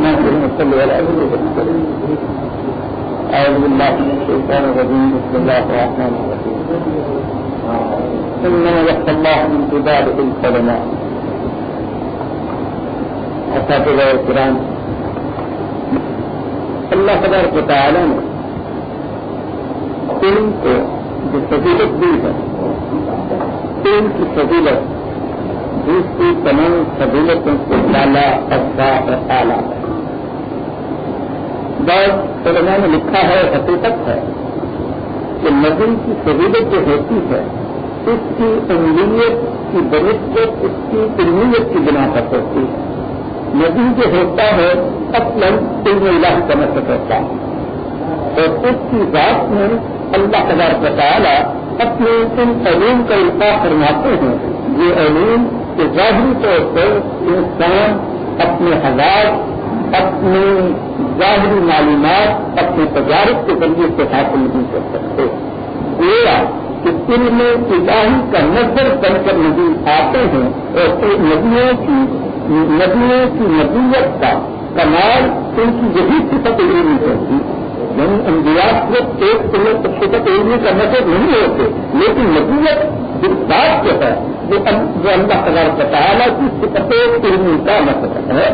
الرحمن صلی اللہ علیہ وسلم أعوذ بالله من الشيطان الرجيم بسم الله الرحمن الرحيم إنما يخشى الله من عباده العلماء اساتذہ اللہ تبارک تعالی نے علم کو جو فضیلت دی ہے علم کی فضیلت دوسری تمام فضیلتوں سے لالا افزا اور اعلیٰ ہے۔ بعض علماء نے لکھا ہے، حقیقت ہے کہ نظم کی سہولت جو ہوتی ہے، اس کی انگلیت کی بنسبت، اس کی علمیت کی بنا پر ہوتی ہے۔ نظم جو ہوتا ہے اصل علم اللہ کا مطلب ہوتا ہے۔ اور اس کی ذات میں اللہ تعالیٰ اپنے ان علوم کا الفاظ فرماتے ہیں۔ یہ علوم کے ظاہری طور پر انسان اپنے حالات اپنی ظاہری معلومات اپنے تجارت کے ذریعے سے حاصل نہیں کر سکتے گویا کہ علم الہی کا نظر بن کر ندی آتے ہیں اور ندیوں کی ندیوں کی نبیت کا کمال ان کی یہی صفت علمی ہوتی یعنی انبیاء صرف ایک صفت علمی کا نظر نہیں ہوتے لیکن نبیت جس بات جو ہے، وہ اللہ تعالیٰ تعالیٰ کی صفت علمی کا مطلب ہے،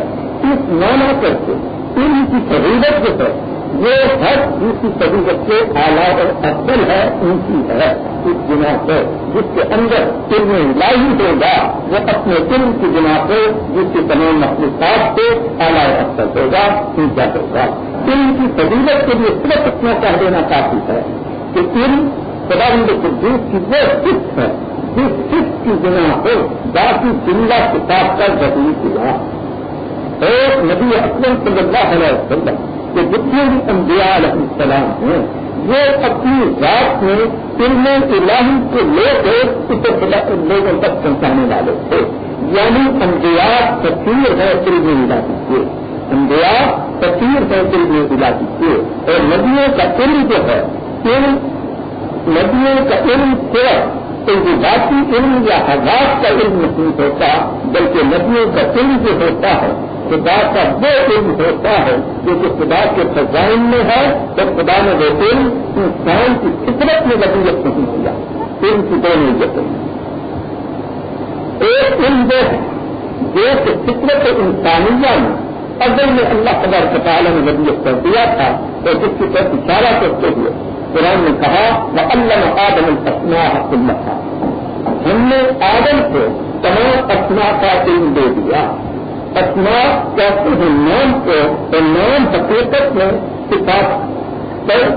اس مانا کر کے ان کی سہولت جو ہے، وہ ہر دوسری سہولت سے اعلیٰ اور افضل ہے ان کی ہے اس بنا پر جس کے اندر علم لائی ہوگا، وہ اپنے علم کی بنا پر جس کے تمام مخلوقات سے اعلیٰ اور افضل ہوگا اونچا ہوگا۔ علم کی سہولت کے لیے صرف اتنا کہہ دینا چاہتی ہے کہ علم سدا قدوس کی وہ سکھ ہے، جس سکھ کی بنا پر باقی زندہ کتاب کا ضروری کیا ایک نبی اکرم صلی اللہ علیہ وسلم کہ جتنے بھی انبیاء علیہ السلام ہیں، وہ اپنی ذات میں علم الہی کو لے کر اسے لوگوں تک پہنچانے والے تھے۔ یعنی انبیاء تصویر ہے علم الہی کے انبیاء تصویر ہے علم الہی کے اور ندیوں کا علم جو ہے، علم ندیوں کا علم صرف ذاتی علم یا حضرات کا علم نہیں ہوتا، بلکہ ندیوں کا علم جو ہوتا ہے، خدا کا وہ علم ہوتا ہے جو کہ خدا کے فضائن میں ہے تو خدا نے وہ علم انسان کی فطرت میں نتیجت نہیں کیا، علم کی دو نیت ایک علم جو ہے جو کہ فطرت انسانیہ میں اگر میں اللہ خبر تعالیٰ نے نبیت کر دیا تھا تو جس کی طرف اشارہ کرتے ہوئے قرآن نے کہا وہ اللہ آدم الفنا اللہ تھا ہم نے آدم کو تمام اسنا کا علم دے دیا۔ اسما کہتے ہیں نام کو تو نام حقیقت میں کتاب پر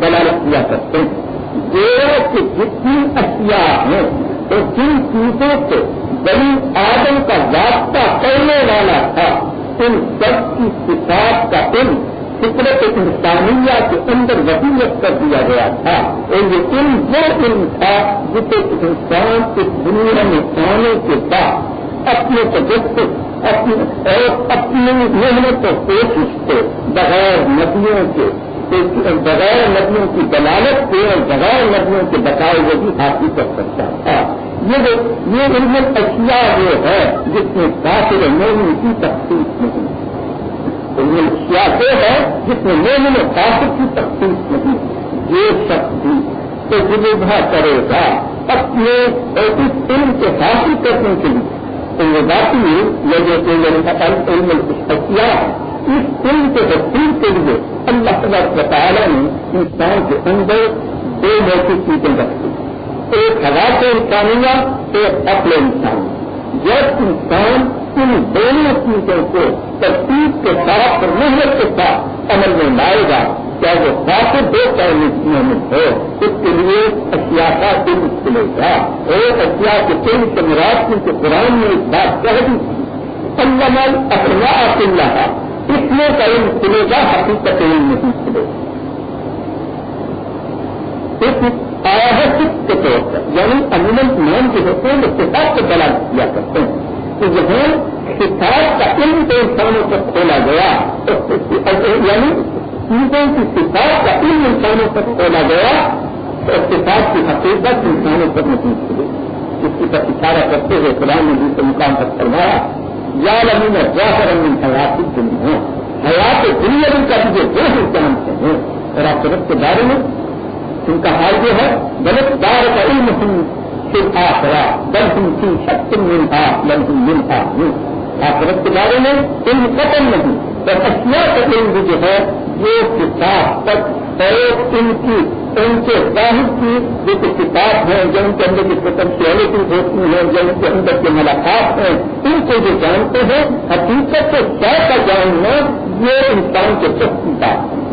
دلالت کیا کرتے ہیں۔ کہ جتنی اشیاء ہیں تو جن چیزوں سے بڑی آدم کا رابطہ کرنے والا تھا، ان سب کی کتاب کا علم فطرت انسانیہ کے اندر وسیعت کر دیا گیا تھا۔ اور یہ علم وہ علم تھا جسے انسان اس دنیا میں آنے کے بعد اپنے تجسس، اپنی اور اپنی محنت و کوشش کو بغیر ندیوں کے، بغیر ندیوں کی دلالت کے اور بغیر ندیوں کے بتائے ہوئے بھی حاصل کر سکتا تھا۔ یہ یہ علم اشیاء جو ہے، جس میں کافر مومن کی تخصیص نہیں۔ ہے علم اشیاء وہ ہے جس میں لوگوں مومن کافر کی تخصیص نہیں یہ شخص بھی تو تجربہ کرے گا اپنے اور اس علم کے حاصل کرنے کے لیے۔ ذاتی یا جو علم اشیاء اس علم کے تفصیل کے لیے اللہ تعالیٰ تعالیٰ نے انسان کے اندر دو موقع چیزیں رکھی ایک حالات انسانیہ ایک اپنے انسان۔ جب انسان ان دونوں چیزوں کو تفصیل کے ساتھ محنت کے ساتھ عمل میں لائے گا چاہے وہ کافی دو چاہے میں ہو اس کے لیے اشیاء کا دل کھلے گا اور اشیاء کے دل کے مراد کے قرآن میں ایک بات کہہ دی اللہ اپنا اللہ اس میں کا علم کھلے گا حقیقت علم نہیں کھلے گا اس کے طور پر یعنی عموماً نام کے ہوتے ہیں کتاب کو دلال کیا کرتے ہیں۔ کہ جہاں کتاب کا علم تو انسانوں پر کھولا گیا۔ یعنی چیزوں کی کتاب کا علم انسانوں تک کھولا گیا تو کتاب کی حقیقت انسانوں پر نہیں کھلی اس کی طرف اشارہ کرتے ہوئے قرآن نے دوسرے مقام پر فرمایا، یا لمین جا کر امین حیاتی دنیا حیات دنیا ان کا جو دو جانتے ہیں۔ اور آپ کے بارے میں ان کا حال جو ہے غلط دار کا علم پھر آخرا بل ہم کی شکل ملتا بل ہم ملتا ہوں آخرت کے بارے میں علم ختم نہیں۔ تو اشیا جو ہے وہ کتاب تک اور ان کی، ان کے ظاہر کی جو کہ کتاب ہیں، جو ان کے اندر کی پوٹینشیلٹیز ہوتی ہیں، جو ان کے اندر کی ملاقات ہیں، ان کو جو جانتے ہیں، حقیقت سے کیا کا جاننا یہ انسان کے سب کی بات ہے۔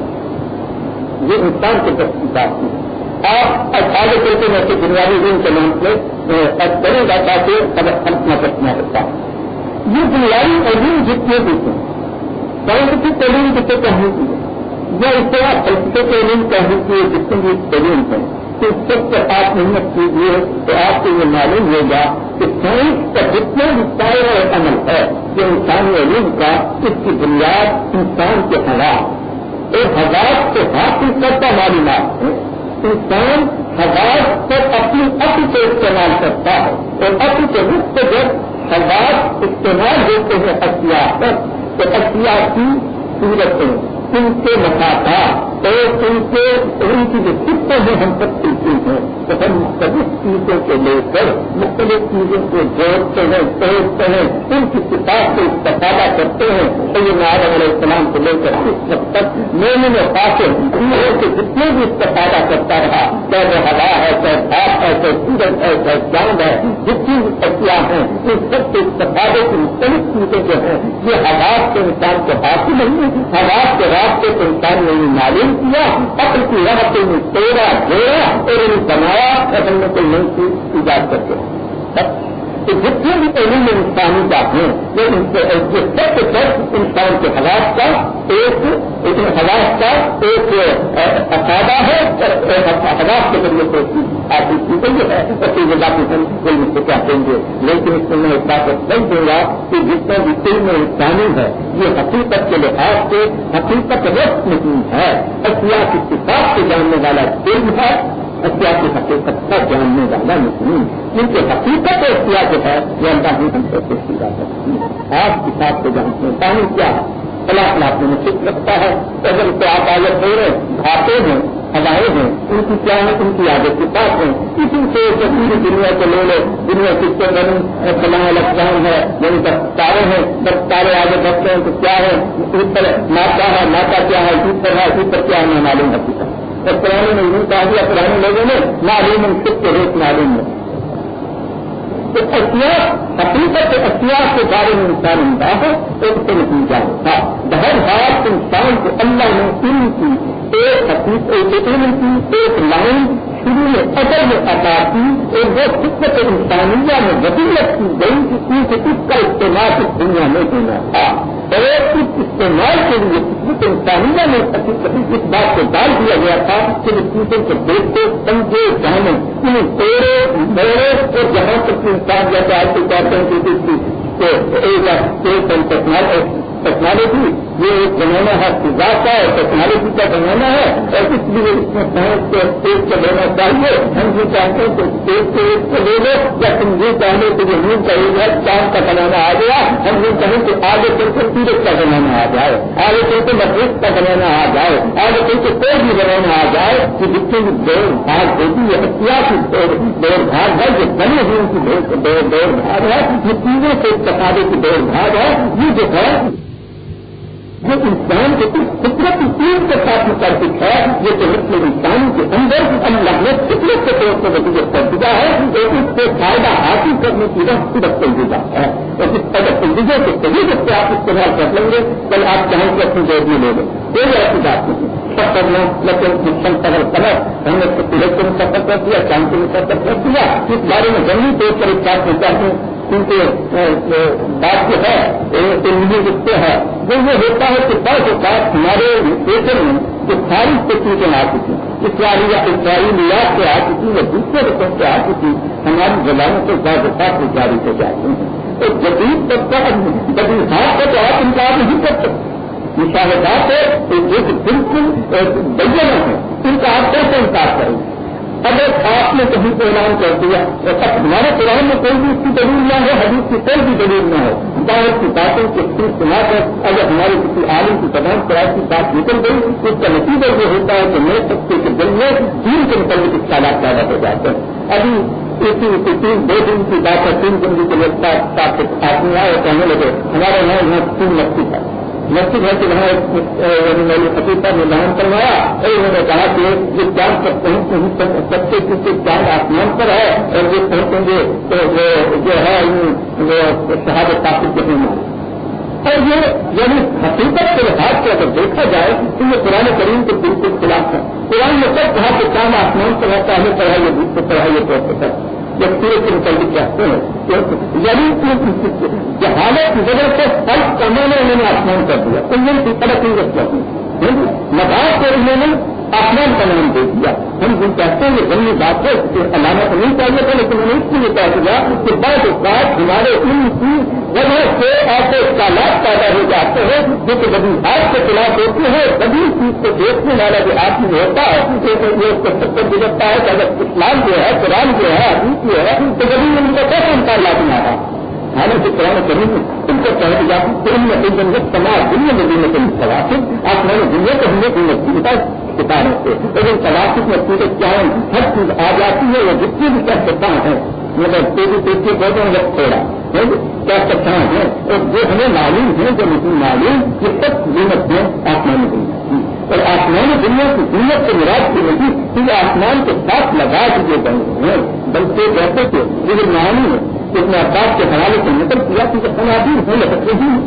یہ انسان کے سب کی بات ہے۔ آپ آگے چل کے میں سے بنیادی دن کے نام سے بڑے دادا سے اپنا کرنا کرتا ہوں یہ بنیادی علوم جتنے بھی ہیں سائنٹفک تعلیم جتنے کہنے کی ہے یا اس طرح فلسفے کے علم کہنے کی جتنے بھی تعلیم ہیں کہ اس سب سے آپ محنت کیجیے تو آپ کو یہ معلوم ہوگا کہ سائنس کا جتنا بھی پائر اور عمل ہے، جو انسانی علم کا، اس کی بنیاد انسان کے حالات، اور حالات سے حاصل کرتا معلومات ہے۔ انسان حالات پر اپنی عقل سے استعمال کرتا ہے اور عقل کے رخ سے جب حالات استعمال دیتے ہیں اختیار پر، تو اختیار کی صورتیں ان کے مسافات اور ان کے ان کی جو خطے ہیں ہم سب سیکھتے ہیں، تو ہم مختلف چیزوں کو لے کر، مختلف چیزوں کو جوڑتے ہیں توڑتے ہیں، ان کی کتاب سے استفادہ کرتے ہیں۔ تو یہ علیہ السلام کو لے کر اس وقت تک میں نے پاسے سے جتنے بھی استفادہ کرتا رہا، چاہے وہ ہوا ہے، چاہے بھاپ ہے، چاہے سورج ہے، چاہے چاند ہے، جتنی بھی اشیاء ہیں، ان سب کے استفادے کی مختلف چیزیں جو ہیں، یہ حالات کے انسان کے حاصل نہیں ہے حالات کے آپ کو انسان نے معلوم کیا پتر کی راہ سے توڑا گھیرا اور انہیں بنایا اور کو نئی ایجاد کر کے تو جتنے بھی علم انسانی جاتے ہیں وہ ان سے سب سے سب انسان کے حالات کا ایک حالات کا ایک افادہ ہے حالات کے ذریعے سے آپ کی چیزیں جو ہے۔ اسی وجہ سے سے کیا دیں گے؟ لیکن اس میں میں ایک بات سمجھ دوں گا کہ جتنا بھی علم انسانی ہے، یہ حقیقت کے لحاظ سے حقیقت رقص نہیں ہے۔ اشیا کی کتاب سے جاننے والا علم ہے اشیا کی حقیقت کا جاننے والا نہیں کیونکہ حقیقت اشیا جو ہے وہ اللہ ہی ہم سے کی جا سکتی ہے۔ آپ کتاب کو جانتے ہیں۔ پانی کیا ہے پلاس لاپ میں سکھ رکھتا ہے۔ اگر تو آپ آگے ہو رہے کھاتے ہیں ہوائیں ہیں، ان کی کیا ہے؟ ان کی عادت کی بات ہے۔ کسی سے پوری دنیا کو لے لو دنیا کس سے بنی فلاں لکھان ہے یعنی دس تارے ہیں۔ دس تارے آگے بڑھتے ہیں تو کیا ہے؟ اس پر ماتا ہے، ماتا کیا ہے؟ اس پر ہے، اس پر کیا ہے؟ معلوم حقیقت اور پرانے میں یوں کہا دیا پرانے لوگوں نے معلوم خود کے ریٹ معلوم ہے۔ تو اشیاء حقیقت اشیاء کے بارے میں انسان ہوتا ہے تو اس سے نتیجہ ہوتا ہاں، بہر انسان کو اللہ نے ان کی ایک حقیقت علم کی ایک لائن شروع میں اصل میں عطا کی اور وہ خدمت انسانیہ میں وسیلت کی گئی کہ کیونکہ اس کا استعمال اس دنیا میں ہونا تھا اور اس استعمال کے لیے خدمت انسانیہ میں اس بات کو ڈال دیا گیا تھا کہ اس چیزوں کو دیکھتے سمجھے جانے انہیں توڑے موڑے اور جہاں تک انسان جیسے آج کے کہتے ہیں کہ ٹیکنالوجی یہ ایک زمانہ ہے فضا کا اور ٹیکنالوجی کا زمانہ ہے، اور اس لیے اس میں سائنس کو اسپیس کو لینا چاہیے۔ ہم یہ چاہتے ہیں کہ اسپیس کو ایک کو لے لو، یا تم یہ چاہتے کہ جو نیند کا ایریا چاند کا بنانا آ گیا۔ ہم یہ چاہیں کہ آگے چل کے سورج کا بنانا آ جائے۔ آگے چل کے مدرس کا بنانا آ جائے۔ آگے چل کے کوئی بھی بنانا آ جائے کہ جتنی بھی دوڑ بھاگ ہوتی ہے احتیاطی دوڑ بھاگ ہے، جو بنی ہوئی ان کی دوڑ بھاگ ہے۔ یہ چیزوں سے ایک تقاضے کی دوڑ بھاگ ہے۔ یہ جو ہے جو انسان کے کچھ فطرت تین کے ساتھ متعلق ہے، یہ جو مسلم انسان کے اندر اللہ نے فطرت کے طور پر نتیجہ کر دیا ہے اور اس سے فائدہ حاصل کرنے کی وقت صرف تنظیمہ ہے۔ اور اس قدر تنظیموں کے طریقے سے آپ استعمال کر لیں گے، کل آپ چاہیں کہ اپنی دور میں لے لیں۔ کوئی ایسی بات نہیں۔ سب کرنا لیکن مسلم قدر قدر ہم نے سورج کو مسفر کر دیا، چاند کو مسفر کر دیا، اس بارے میں جنگی طور پر ایک بات میں چاہتے ہیں کیونکہ بات جو ہے علمی رشتے ہے وہ یہ ہوتا ہے کہ بس بات ہمارے پیپر میں جو ساری تکنیکیں آ چکی اسرائیل یا اسرائیلیات سے آ چکی یا دوسرے رقم سے آ چکی، ہماری زبانوں سے زیادہ سے جاری ہو جاتے ہیں۔ تو جدید طبقہ جدید ہاتھ کا تو آپ انکار نہیں کر سکتے مشاہدات ہے ایک بالکل بڑھیا ہے، ان کا آپ کیسے انکار کریں؟ گے اگر آپ نے کہیں کو اعلان کر دیا ہمارے قرآن میں کوئی بھی اس کی دلیل نہ ہو، حدیث کی کوئی بھی دلیل نہ ہو باہر کی باتوں کے صرف سنا کر اگر ہماری کسی عالم کی تمام طرح کی بات نکل گئی، اس کا نتیجہ یہ ہوتا ہے کہ میں سکتے کے دل میں دین کے متعلق خیالات پیدا ہو جاتے ہیں۔ ابھی اسی تین دو دن کی بات ہے، تین دن کے لیے آدمی آئے کہنے لگے، ہمارے یہاں یہاں تین مسجد ہے مسجد ہے کہ وہاں یعنی میری حقیقہ نے بیان کروایا اور انہوں نے کہا کہ یہ چاند سب کہیں سب سے کسی چاند آسمان پر ہے، اور یہ پہنچیں گے تو جو ہے یعنی وہ شہادت طاقت کے ہیں اور یہ یعنی حقیقت کے لحاظ سے اگر دیکھا جائے تو یہ قرآن کریم کے بالکل خلاف ہے۔ قرآن نے سب کہا کہ چاند آسمان پر رہتا ہے پڑھائیے دوسرے پڑھائیے پروفیسر جب پورے کے متعلق کہتے ہیں یعنی جہالت کی وجہ سے ہر کمے نے انہوں نے آسمان کر دیا تو یہ طرح کی رکھتی مذاق کو انہوں نے آسمان کا نام دے دیا۔ ہم جو کہتے ہیں یہ بات ہے علامت نہیں چاہیے تھا، لیکن انہوں نے اس لیے کہہ دیا کہ بعض اوقات ہمارے ان کی وجہ سے ایسے سالات پیدا ہو جاتے ہیں، جو کہ کبھی کے خلاف ہوتے ہیں کبھی چیز کو دیکھنے والا جو آدمی ہوتا ہے یہ اس کو سب گزرتا ہے کہ اگر اسلام جو ہے، قرآن جو ہے، حدیث جو ہے تو کبھی ان کو کیسے انکار لازم آ رہا حالانکہ قرآن کریم ان کو کہہ دیا ان میں کوئی سماج دنیا میں دنیا کے متوازن آپ میں نے دنیا کو ہم نے کوئی نتیجہ کتاب سے۔ لیکن تلاشی نتیجے کیا ہے؟ ہر چیز آ جاتی ہے، وہ جتنی بھی کیا سکتا ہے مطلب تیزی تیزی بہت جب تھوڑا کیا سکتا ہے اور جو ہمیں معلوم ہے، جو مجھے معلوم، یہ سب قیمت ہے آسمانی دنیا اور آسمانی دنیا کی قیمت سے مراد کی نہیں کہ آسمان کے ساتھ لگا دیے گئے ہیں بلکہ جیسے کہ یہ معلوم ہے اس میں عباس کے حوالے سے نکل کیا کہ صنعتی ہو لگتے ہیں۔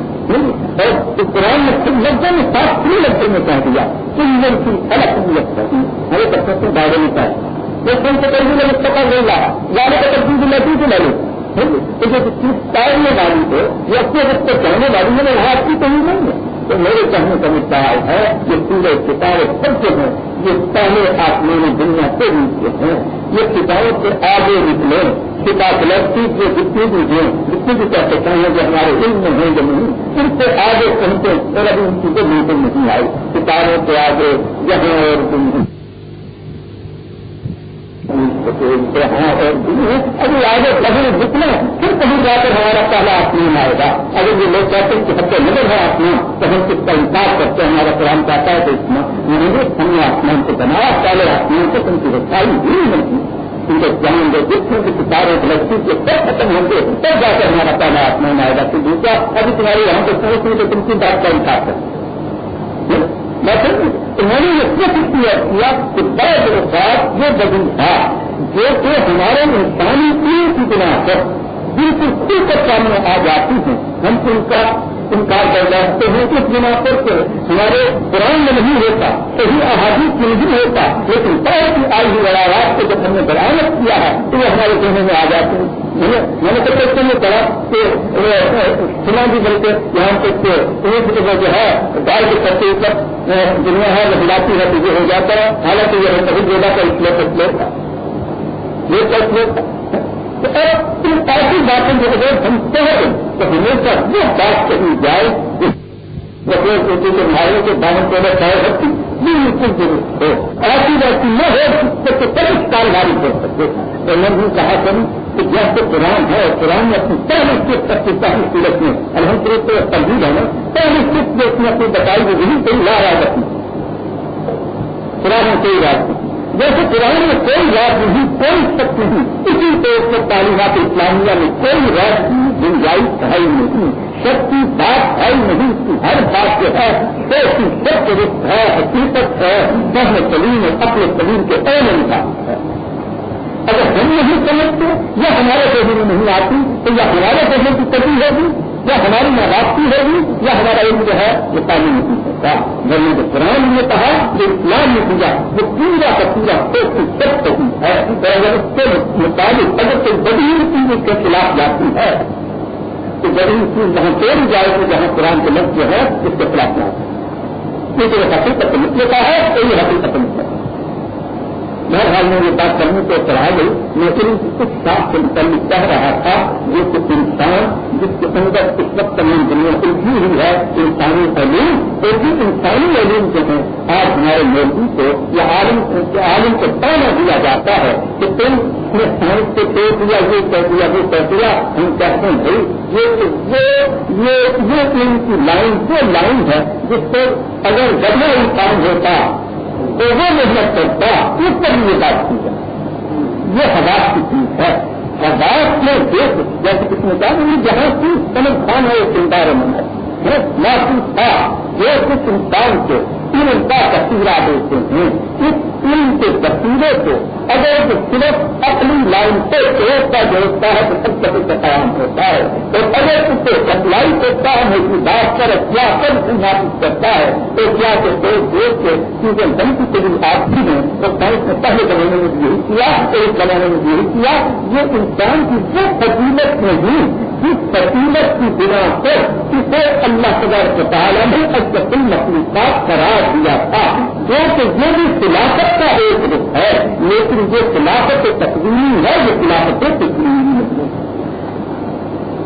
اور اس قرآن میں خود لفظوں میں ساتھ تین لفظوں میں کہہ دیا ان کی الگ لفظ ہے ہر ایک اچھا سے دائرے میں ہے وہ کون سے کہیں گے پکڑ دے گا زیادہ کا تبدیل لٹی سے لے تو جو چیز تارنے والی ہو، یا اپنے وقت کو کہنے والی ہے، وہ آپ کی کہیں نہیں ہے۔ تو میرے کہنے کا مدعا ہے کہ پورے ستارے سب جو ہیں یہ پہلے آسمانی دنیا سے نیچے ہیں۔ یہ ستاروں سے آگے نکلے۔ کتاب لڑکی جو جتنی بھی ہیں، جتنی بھی کہہ سکتے ہیں جو ہمارے علم میں ہیں جو نہیں، ان سے آگے پہنچے اور ابھی ان چیزیں بالکل نہیں آئی۔ کتابوں سے آگے جہاں اور ابھی آگے کبھی جتنے پھر کہیں جا کر ہمارا پہلا آسمان آئے گا۔ یہ لوگ کہتے ہیں کہ سب نظر ہے آسمان، تو ہم کس کا انکار کرتے ہیں، ہمارا قرآن چاہتا ہے تو ہم نے آسمان کو بنایا، پہلے آسمان سے تم کی رکھائی بھی نہیں ان کو جان دے جتنے بھی ستارے لڑکی کے سب ختم ہوں گے تب جا کر ہمارا پہلا آسمان آئے گا، پھر دوسرا۔ ابھی تمہارے یہاں پہ پہنچنے تو تم کی بات کا انکار کرتے انہوں نے یہ سب کیا کہ بڑے ساتھ یہ بدل تھا جو کہ ہمارے انسانی تین کی بنا پر بالکل کل سامنے آ جاتی ہیں۔ ہم ان کا انکار کر جاتے ہیں اس بنا پر کہ ہمارے قرآن میں نہیں ہوتا، صحیح احادیث میں نہیں ہوتا، لیکن بہت ہی آئی ہوئی لڑائی کو جب ہم نے برامد کیا ہے، تو وہ ہمارے کہنے میں آ جاتے ہیں۔ میں نے کہتے ہیں کہ سنا بھی بلکہ یہاں تک ایک جگہ جو ہے گائے کے سطح اوپر دنیا ہے وہ ہلاتی ہے، تو یہ ہو جاتا ہے۔ حالانکہ یہ کبھی جگہ کا اس لیے تھا یہ فیصلے ان ایسی باتیں جو اگر ہم کہہ تو ہمیشہ وہ بات کہی جائے بچے سوچے کے مارے کے باہر پیدا چاہے سکتی بالکل درست ہو۔ ایسی ویسی نہ ہو تو کئی کاروباری کر سکتے۔ تو میں نے کہا کروں کہ جیسے قرآن ہے، قرآن نے اپنی پہلی چیز تک کی پہلی صورت میں الحمد للہ تو تبدیل ہے نا پہلی چیز جو اس نے اپنی بتائی وہ وہی کوئی لا رہا رکھنی قرآن میں کوئی بات نہیں۔ جیسے قرآن میں کوئی رات نہیں، کوئی شک نہیں۔ اسی طور سے تعلیمات اسلامیہ میں کوئی رات کی گنجائش ہے نہیں۔ سب کی بات ہے نہیں اس کی ہر بات جو ہے تو اس کی سب درست ہے، حقیقت ہے بہن سلیم اپنے سلیم کے اہم انسان ہے اگر ہم نہیں سمجھتے، یا ہمارے پہلے میں نہیں آتی، تو یا ہمارے پہلے کی کمی ہوگی یا ہماری ماں ہوگی یا ہمارا علم جو ہے وہ تعلیم نہیں سکتا میں نے جو قرآن نے کہا کہ اسلام نے پوجا وہ پورا کا پورا سب صحیح ہے۔ اگر اس کے مطابق اگر کوئی بڑی چیز اس کے خلاف جاتی ہے، تو بڑی چیز جہاں توڑی جائے گی، جہاں قرآن کے لفظ جو ہے، اس کے خلاف جاتا ہے۔ کیونکہ یہ حقیقت لکھ لیتا ہے، تو یہ حقیقت لکھ لیتا ہے۔ بہرحال میں یہ بات کرنے کو چڑھا گئی میں علم کی کچھ صاف سے متعلق کہہ رہا تھا جو کہ انسان جس کے اندر اس وقت تمام دنیا الجھی ہوئی ہے، انسانی تعلیم اور بھی انسانی علوم جو ہیں آج ہمارے مولوی کو یا عالم عالم کو پہنا دیا جاتا ہے کہ تم نے سائنس سے کہہ دیا، یہ کہہ دیا، وہ کہہ دیا۔ ہم کہتے ہیں، بھائی، یہ ان کی لائن، وہ لائن ہے جس پر اگر گڑیا انسان ہوتا تو وہ محنت کرتا اس پر بھی یہ بات کی جائے۔ یہ حواس کی چیز ہے۔ حواس میں دیکھ، جیسے کس نے کہا جہاں کی سمجھ خان ہے وہ چنتا رہے محسوس تھا۔ جو کچھ انسان کو علم کا تصویرہ دیتے ہیں۔ اس علم کے تصویرے کو اگر وہ صرف اپنی لائن سے ایک کا جوڑتا ہے تو سب کبھی کا قیام ہوتا ہے۔ اور اگر اسے سپلائی کرتا ہے کی بات کر کیا کر نافذ کرتا ہے، تو کیا کہ دیکھ دیکھ کے کیونکہ بنتی کے بھی آپ ہیں۔ تو سائنس نے پہلے زمانے میں بھی یہی کیا، ایک زمانے میں بھی یہی کیا، یہ انسان کی جو فضیلت میں ہی جس فضیلت کی بنا پر اسے اللہ تبار تعالیٰ نے اشرف مخلوقات قرار دیا تھا۔ جو کہ یہ بھی خلافت کا ایک رخ ہے، لیکن جو خلافت تقویم ہے، یہ خلافت تقویم نہیں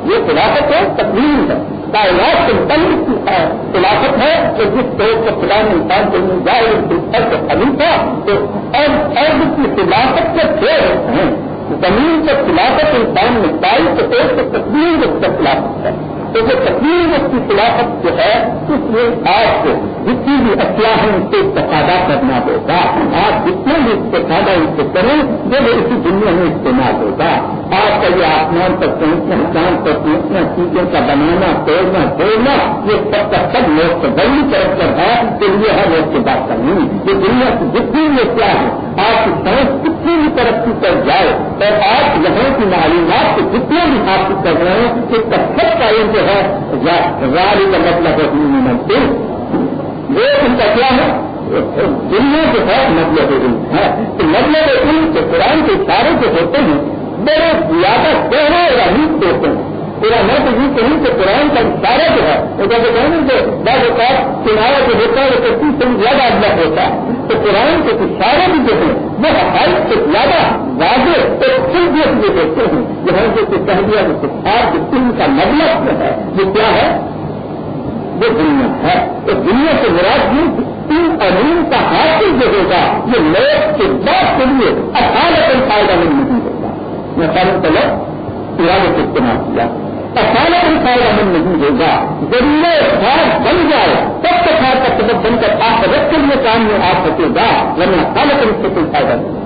یہ خلافت ہے تقویم ہے۔ کائنات کے بند کی خلافت ہے کہ جس طور سے خدا نے انسان کو مل جائے اس پر سے تو اب کی خلافت کے چھ ہیں۔ زمین سے خلافت انسان میں پائی تو ایک تو تقویم اس کا خلافت ہے تو وہ تقریر اس کی خلافت جو ہے، اس میں آپ کو جتنی بھی اشیاء ہیں ان سے استفادہ کرنا ہوگا۔ آپ جتنے بھی استفادہ ان سے کریں، وہ اسی دنیا میں استعمال ہوگا۔ آپ کا یہ آسمان پر پہنچنا، چاند پر پہنچنا، چیزوں کا بنانا، توڑنا توڑنا یہ سب کا سب لوگ سے بڑی طرف کر ہے کے لیے ہے لوگ کی بات کرنی۔ یہ دنیا کی جتنی بھی کیا ہے، آپ کی سائنس کتنی بھی ترقی کر جائے اور آپ یہاں کی معلومات کو جتنے بھی حاصل کر رہے ہیں کہ سب کا جو ہے راری کا مطلب ہے ملتے وہ ان کا کیا ہے؟ دنیا کے ساتھ مطلب علم ہے۔ تو مطلب علم کے قرآن کے سارے جو ہوتے ہیں، بڑے زیادہ گہرے اور ہوتے ہیں پورا میں تو یہ کہیں کہ قرآن کا اشارہ جو ہے، وہ جیسے کہیں کہ بعض اوقات کنارا جو ہوتا ہے، وہ پچیس سے زیادہ ادب ہوتا ہے۔ تو قرآن کے اشارے بھی جو ہیں، وہ حقائق سے زیادہ واضح اور خود یہ دیکھتے ہیں۔ جو ہے جو کہہ دیا کہ سکھار جو علم کا مطلب جو ہے، وہ کیا ہے؟ وہ دنیا ہے۔ تو دنیا سے مراد یہ ان علوم کا حاصل جو ہوگا، یہ لوگ کے بعد کے لیے اچانک فائدہ نہیں ہوگا۔ میں سارے طلب قرآن سے استعمال کیا۔ اچانک بھی فائدہ مند نہیں ہوگا۔ ذریعے خاص بن جائے، تب تک خاص کا سبب بن کر آپ رقص کے لیے کام میں آ سکے گا، ورنہ خالہ کر سے کوئی فائدہ نہیں۔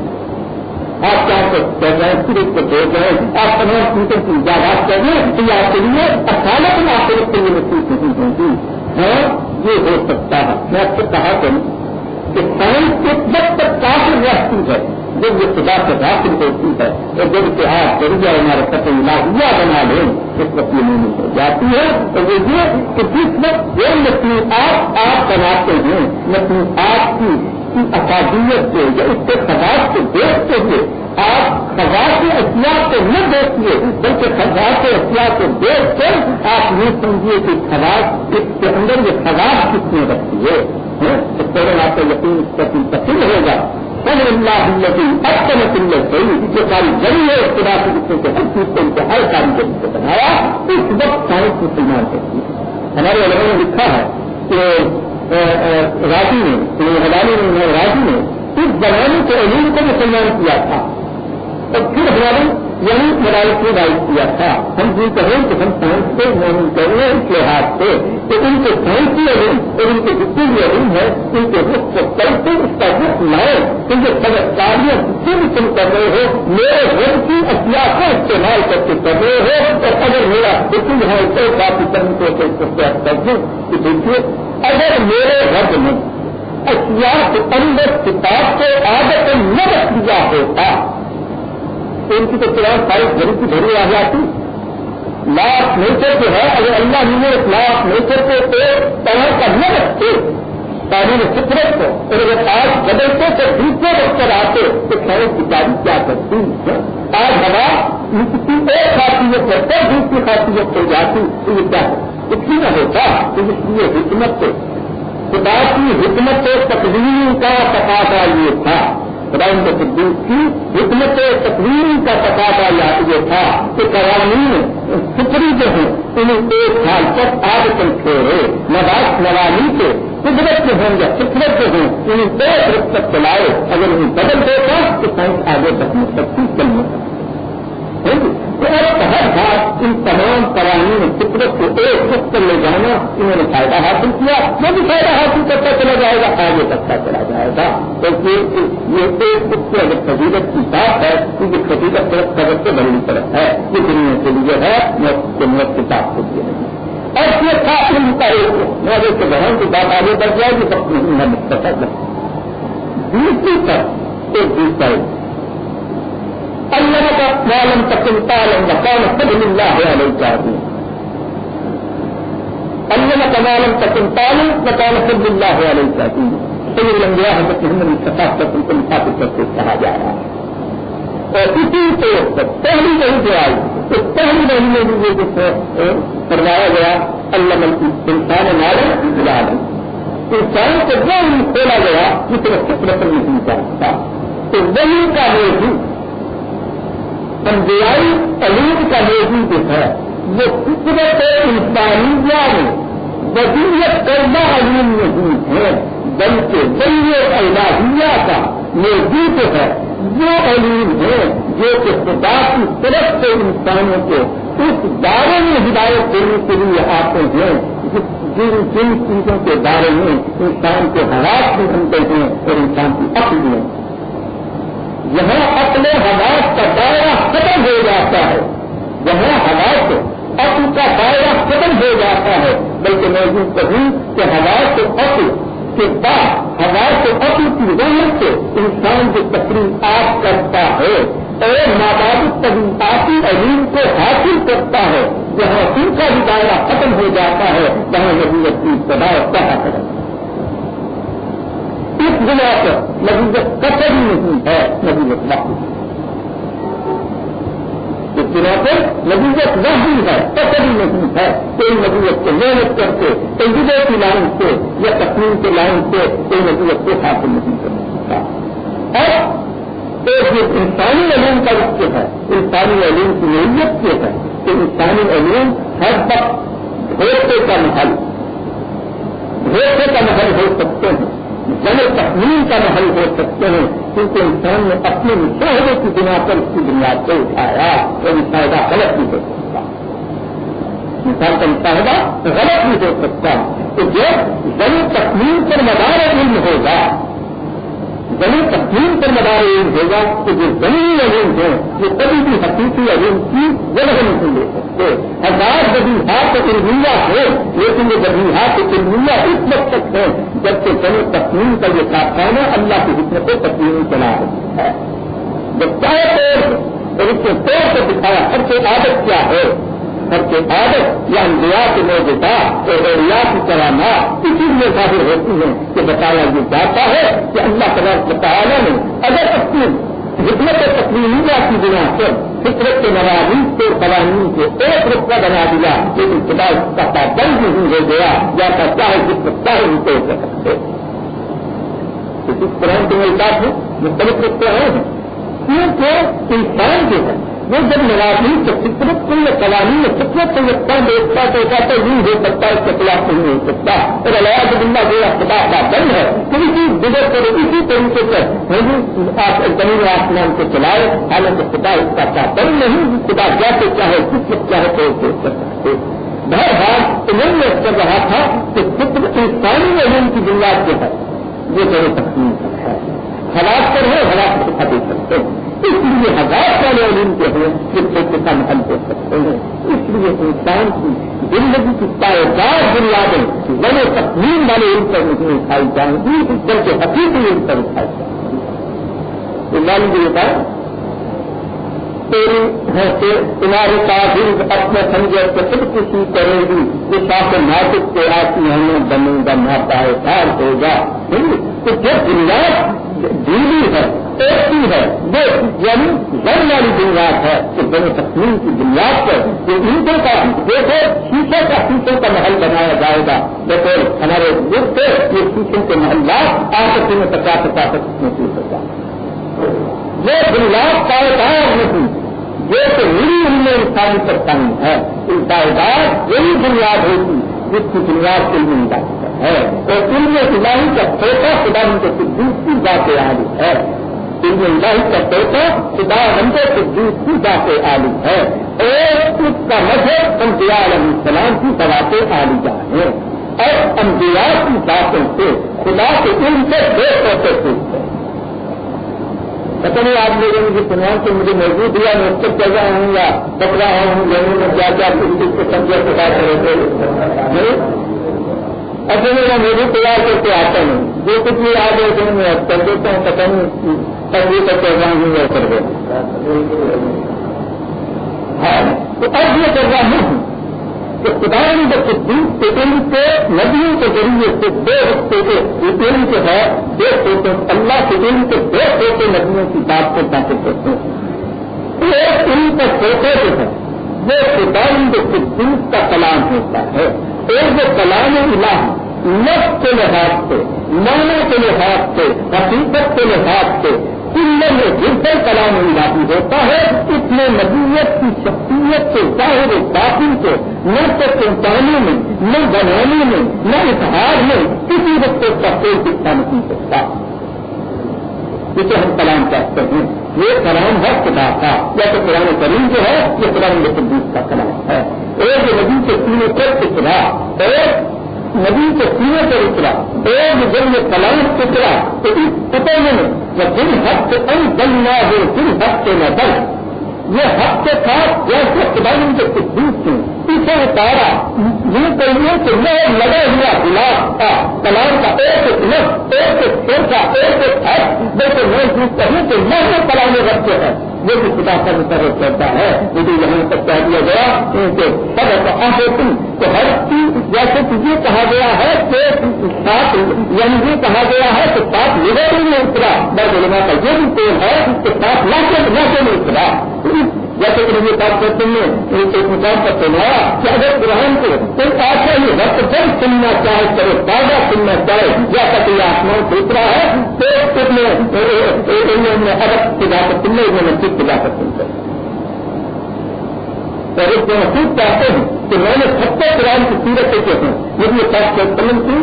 آپ کیا کر رہے ہیں، پھر اس کو دیکھ رہے ہیں۔ آپ تمام چیزوں کی اجازت کر رہے ہیں تو آپ کے لیے اچانک میں آپ کے لیے محسوس نہیں ہوگی۔ ہاں یہ ہو سکتا ہے۔ میں آپ سے کہا کروں کہ سائنس کے وقت تک کافی رہتی ہے؟ جب یہ خدا سے داخل ہوتی ہے۔ اور جب سے آپ ذریعہ ہمارے سطح الہیہ بنا لیں اس وقت یہ نہیں ہو جاتی ہے۔ تو وہ یہ کہ جس وقت وہ نسلی آپ آپ بناتے ہیں نسلی آپ کی افادیت سے یا اس کے خباس کو دیکھتے ہوئے، آپ خباس کے اشیاء کو نہ دیکھیے، بلکہ خباس کے اشیاء کو دیکھ کر آپ یہ سمجھیے کہ خباس اس کے اندر یہ خباس کس رکھتی ہے۔ ہاں، اس آپ کا یقین اس کا تقسیم ہوگا۔ سب اللہ اب تو میں صحیح جو ساری جڑی ہے خدا سے جس کے ہر چیز کو ان کو ہر ساری جگہ سے بنایا۔ اس وقت سائنس مسلمان کرتی ہے ہمارے علماء نے لکھا ہے کہ راجی نے ہدانی نے راجی نے، اس زمانے کے علوم کو مسلمان کیا تھا۔ اور پھر ہمارے یہی مرائی کو رائٹ کیا تھا۔ ہم یہ کہیں کہ ہم سائنس سے مومن کر رہے ہیں اس لحاظ سے کہ ان کے سائنسی علم اور ان کے جتنے بھی علم ہے، ان کے رخ کو کرتے اس کا رخ لائے۔ ان کے سمجھداریاں جتنے بھی تم کر رہے ہو، میرے رب کی اشیاء کا استعمال کر کے کر رہے ہو۔ اور اگر میرا حکم ہے، تو کافی کرنے کو اس کر دوں۔ کہ دیکھیے، اگر میرے رب نے اشیاء کے اندر کتاب کو عادت نہ رکھ دیا ہوتا تو ان کی تو قرآن ساری گھر کی بھری آ جاتی لاس نیچر جو ہے اگر اللہ نے لاس نیچر کو ایک طرح کا نہ رکھتے تعلیم فطرت کو، اور اگر آج بدلتے تو دوسرے وقت پر آتے، تو خیر کی گاڑی کیا کرتی آج ہوا کسی ایک خاصیت ہے تب دوسری خاصیت ہو جاتی، تو یہ کیا ہے؟ اتنی نہ ہوتا، تو اس لیے حکمت سے خدا کی حکمت سے تقدیم کا تقاضا یہ تھا۔ خدائم کے صدیق کی حکمت تقویم کا تقاضا یہ تھا کہ قوانین فکری جو ہیں، انہیں ایک سال تک آج تک چھوڑے نواز نوامی کے قدرت کے ہوں یا فطرت کے ہوں انہیں دو رخ تک چلائے۔ اگر انہیں بدل دیتا تو سائنس آگے تک میں سکتی چلنے سکتی ہر بات ان تمام قوانین فطرت کو ایک خود لے جانا انہوں نے فائدہ حاصل کیا۔ وہ بھی فائدہ حاصل کرتا چلا جائے گا، آگے تکتا چلا جائے گا۔ کیونکہ یہ ایک خود اگر فضیلت کی بات ہے کیونکہ فضیلت طرف سبق سے بڑی طرف ہے۔ یہ دنیا کے لیے ہے جمعت کتاب کے لیے۔ نہیں اور یہ تھا ان کا ایک میں بہن کی بات آگے بڑھ جائے گی سب نہیں مستقل دوسری طرف ایک دوسرا اللہ کا معلوم تکن تالم مکان سب اللہ علیہ چاہیے اللہ کا معلوم تکن تالم مکان سب اللہ علیہ چاہیے سید لنگیا ہے کہ ہم نے ثقافت کو ثابت کرتے کہا جا رہا ہے اور اسی طور پر پہلی نہیں جو آئی تو پہلی مہینے بھی یہ جو کروایا گیا اللہ انسان نالم عالم انسان کو جو کھولا گیا، جس میں فکر پر نہیں چاہتا تو وہی کا موجود انبیائی علیم کا موضوع ہے، وہ فطرت انسانیہ میں وزیت کردہ علیم نہیں ہے، بلکہ بلیے الہیہ کا موجود ہے، وہ علیم ہے، جو کہ خدا کی طرف سے انسانوں کو اس دائرے میں ہدایت دینے کے لیے آتے ہیں جن جن چیزوں کے بارے میں انسان کے حالات بھی بنتے ہیں اور انسان کی عقل میں یہاں اپنے حالات کا دائرہ ختم ہو جاتا ہے۔ یہاں حالات عقل کا دائرہ ختم ہو جاتا ہے۔ بلکہ میں یوں کہوں کہ حالات عقل کے بعد حالات عقل کی ضرورت سے انسان جو تقریب آپ کرتا ہے۔ اور نابالغ تجرباتی علیم کو حاصل کرتا ہے۔ جہاں ان کا بھی دائرہ ختم ہو جاتا ہے۔ وہاں نبیت کی سدا کہا کرتا ہے۔ اس بنا پر نبیت کتر نہیں ہے نبیت وقت اس بنا پر نبیت وحی ہے کتر نہیں ہے۔ کوئی نبیت کو محنت کر کے تجربے کی لائن سے یا تقریر کی لائن سے کوئی نبیت کو حاصل نہیں کر سکتا۔ اور ایک یہ انسانی علوم کا وقت ہے، انسانی علوم کی نوعیت یہ ہے کہ انسانی علوم ہر وقت بھوسے کا محل بھوسے کا محل ہو سکتے ہیں۔ بڑے تکمیل کا محل ہو سکتے ہیں، کیونکہ انسان نے اپنے مشاہدے کی بنا پر اس کی بنیاد کو اٹھایا اور مشاہدہ غلط نہیں ہو سکتا انسان کا مشاہدہ غلط نہیں ہو سکتا تو جب جن تکمیل پر مدار علم ہوگا زمین تقسیم پر مدار علم ہوگا تو جو زمین علم ہے وہ کبھی بھی حقیقی علم کی جگہ نہیں لے سکتے ہزار جبھی ہاتھ علمیہ ہے لیکن یہ جبھی ہاتھ علمیہ اس وقت تک ہے جبکہ زمین تقسیم کا یہ کارخانہ اللہ کی حکمت کو تقسیم چلا رہی ہے۔ جب چاہے تو اس کے طور سے دکھایا ہر سے عادت کیا ہے سب کے عادت یا انڈیا کے موجودہ اوریا کی کرانا اسی لیے ظاہر ہوتی ہے کہ بتایا یہ جاتا ہے کہ اللہ تعالیٰ تعالیٰ نے اگر اپنی حکمت تقریباً کی بنا پر فطرت کے نوازی کے قوانین کو ایک رقبہ بنا دیا لیکن خدا اس کا پابند نہیں ہو گیا یا چاہے جس چاہے ان کر سکتے اس طرح کے ملتا ہے مختلف رقطے ہیں۔ کیونکہ انسان جو ہے وہ جب نوازی تو فطرت کو یا قوانین فطرت کو یہ کم دیکھتا تو کہتا نہیں ہو سکتا ہے اس کے خلاف نہیں ہو سکتا۔ اور اللہ بندہ جو خدا کا بند ہے۔ تو اسی جگہ اسی طریقے سے آپ زمین آسمان کو چلائے، حالانکہ خدا اس کا کیا بند نہیں، خدا جیسے چاہے کس وقت چاہے تو کر سکتے۔ بہرحال، انہوں نے کر رہا تھا کہ فطر انسانی علم کی بنیاد جو ہے، وہ ضرور تقسیم ہے۔ حالات پر ہے، حالات کو دے سکتے ہیں۔ اس لیے ہزار سال علم کے ہیں پھر چھوٹے کا محل دے سکتے ہیں۔ اس لیے انسان کی زندگی کی پائیدار بنیادیں، بڑے تقسیم والے علم پر نہیں اٹھائی جائیں گی بلکہ حقیقی علم پر اٹھائی جائیں گی۔ تو مان لیجیے بات، تیری تمہاری تعبیر اپنے سمجھے تو خود کسی کرے گی جو ساتھ ناطق کے آتی ہمیں بنے گا نہ پائے ہوگا۔ تو جو بنیاد دینی ہے ایسی ہے۔ وہ یعنی غیر والی بنیاد ہے کہ بڑے تقسیم کی بنیاد پر جو اینٹوں کا دیکھو شیشے کا شیشوں کا محل بنایا جائے گا۔ دیکھو، ہمارے گروپ سے یہ شیشوں کے محلات آپس میں پچاس پچاس محسوس ہوتا وہ بنیاد کاروبار نہیں، جو کہ میری ان میں انسانی پر قائم ہے۔ ان کاروبار یہی بنیاد ہوتی جس کی بنیاد کے لیے ہے۔ اور ان میں سلائی کا چھوٹا خدا ان کے دوسری باتیں آئی ہے۔ ان میں اللہ کا چھوٹا خدا بندے سے دوسری باتیں آلو ہے اور اس کا مذہب انبیاء علیہ السلام کی باتیں آلی جا ہے اور انبیاء کی باتوں سے خدا کے ان سے بے سوتے پوچھتے ہیں پتہ نہیں آپ لوگوں نے سنا کہ مجھے موجود ہوا میں اس کو چل رہا ہوں یا بک رہا ہوں، لوگوں میں کیا کیا کس چیز کو سمجھا کے بات کرے تھے۔ اصل میں میں بھی تیار کر کے آتا ہوں جو کچھ بھی آ گئے تھے میں کر دیتا ہوں، پتہ نہیں۔ سبزی کا چل رہا ہوں یا کر دے ہاں، تو اب یہ کر رہا ہوں کہ خدا نے صدیق سیکنڈ سے ندیوں کے ذریعے سے دو رستے کے سیکنڈ کے ہے دو سوتے اللہ سیکنڈ کے دو سوتے ندیوں کی بات کو حاصل کرتے ہیں۔ ایک ان کا سوتے جو ہے، وہ خدا جو صدیق کا کلام ہوتا ہے ایک جو کلام الہ نفس کے لحاظ سے، معنی کے لحاظ سے، حقیقت کے لحاظ سے میں جن کلام علاقی ہوتا ہے، اس میں نبیت کی شخصیت کے ظاہر باقی کو نہ تو پہنچانے میں، نہ بنانے میں، نہ اتحاد میں، کسی وقت کا کوئی شکا نہیں سکتا جسے ہم کلام کہتے ہیں۔ یہ کلام ہے خدا کا۔ یا تو قرآن کریم جو ہے، یہ قرآن قدوس کا کلام ہے۔ ایک نبی کے سینے پر اترا ایک نبی کے سینے پر اترا ایک جب یہ کلام اترا، تو اس اترنے میں یا دن حق ان بننا ہو دن حق سے نہ بن یہ حق کے ساتھ جیسے خدائی کے قدوس تھے پیچھے اتارا۔ یہ کہیے کہ میں لگا ہوا گلاب تھا کلام کا ایک ایک ایک ایک ایک ایک حق میں یہ کہوں کہ میں کلام رکھتے ہیں۔ وہ بھی خدا کا متحد کرتا ہے مجھے یہاں تک کہہ دیا گیا، ان کے سب آگے تم تو ہر چیز جیسے تجھے کہا گیا ہے کہ ساتھ یعنی یہ کہا گیا ہے کہ ساتھ لوگوں میں اترا میں بولنا کا یہ بھی تیل ہے کہ ساتھ لاکھ لاکھوں میں اترا جیسے کہ مجھے بات کرتے ہیں ایک مقام پر سنایا کہ اگر قرآن کو کوئی ایسا ہی وقت جب سننا چاہے کرے تازہ سننا چاہے، جیسا کہ یہ آسمان دوسرا ہے، تو اس میں ادب کی جا کر سننے انہوں نے سکھ جا کر سنتے اور اس میں محسوس چاہتے ہیں کہ میں نے سب سے قرآن کی سیرت دیکھے ہیں نبی صاحب کے سلم کی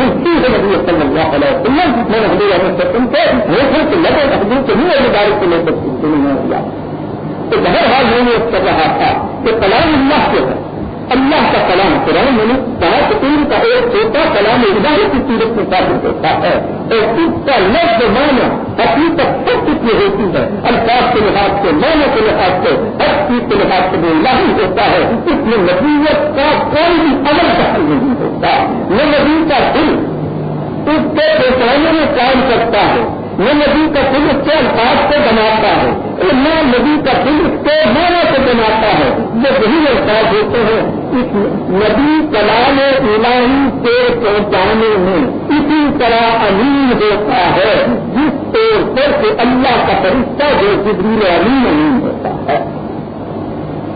مفتی ہے نبی صلی اللہ علیہ وسلم۔ میں نے حضور احمد سلم سے وہ کہ لگے حضور کے لیے ادارے کو لے کر سننے دیا تو بہرحال میں نے کر رہا تھا کہ کلام اللہ سے ہے۔ اللہ کا کلام قرآن میں نے کہا کہ کا ایک چھوٹا کلام ادارے کی سیرت میں ثابت ہوتا ہے۔ اور اس کا لفظ مانا حقیقت سب کچھ میں ہوتی ہے۔ الفاظ کے لحاظ سے، معنی کے لحاظ سے، ہر چیز کے لحاظ سے وہ لاہی ہوتا ہے۔ اس میں نبیت کا کوئی بھی عمل دخل نہیں ہوتا۔ وہ نبی کا دل اس کے پہچانے میں کام کرتا ہے۔ وہ نبی کا دل اس کے الفاظ سے بناتا ہے نہ نبی کا دل اس کے معنی سے بناتا ہے یہ وہی الفاظ ہوتے ہیں۔ اس نبی کلام الہی سے پہنچانے میں اسی طرح امین ہوتا ہے۔ جس طور پر کہ اللہ کا فرشتہ جو جبریل امین امین ہوتا ہے۔